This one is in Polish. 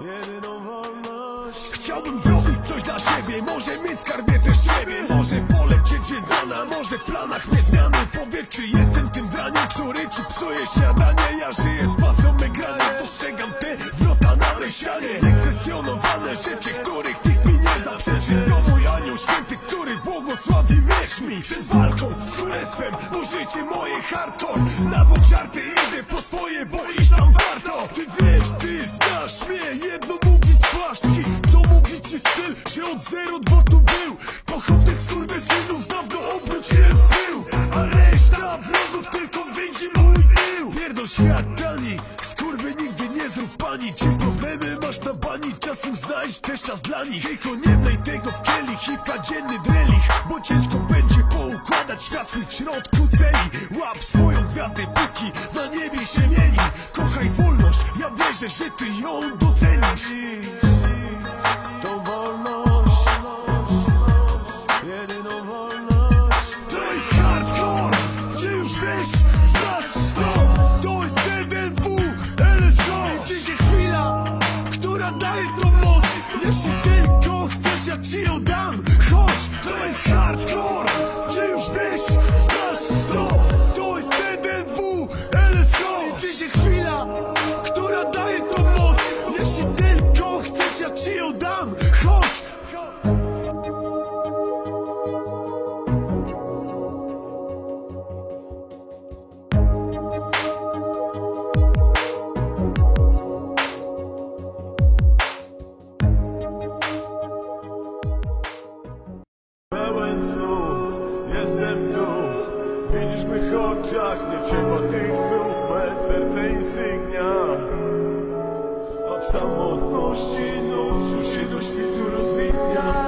jedyną wolność? Chciałbym zrobić coś dla siebie. Może mieć skarbie też siebie. Może polecieć znana Może w planach mnie zmiany. Powiedz czy jestem tym draniem Który ci psuje śniadanie. Ja żyję z pasą granie Postrzegam te wrota na leśnianie Zakwestionowane rzeczy Których nikt mi nie zaprzeczy. To mój anioł święty Który błogosławi. Wierz mi Przed walką z królestwem Bo życie moje hardcore. Na bok żarty idę po swoje Bo iść tam warto znasz mnie Jedno mówić masz ci Co mówi ci styl, że od 02 tu był. Pochopnych skurwysynów dawno obróciłem w tył A reszta wrogów tylko widzi mój tył. Pierdol świat tani Skurwy nigdy nie zrób pani. Czy problemy masz na bani? Czasem znajdź też czas dla nich. Tylko nie wlej tego w kielich. I w codzienny drelich Bo ciężko będzie poukładać świat swój w środku celi. Łap swoją gwiazdę póki na niebie się mieni Kochaj wolność, wierzę, że ty ją docenisz. Tą wolność Jedyną wolność. To jest hardcore, czy już wiesz, znasz to. To jest TDW, LSO Dzisiaj chwila, która daje tą moc. Jeśli tylko chcesz, ja ci ją dam. Chodź, to jest hardcore, czy już wiesz, znasz ci ją dam Chodź, jestem tu. Widzisz mych oczach, nie trzeba tych słów. Serce insygnia самотності, ночь, учиночні ту розвідня.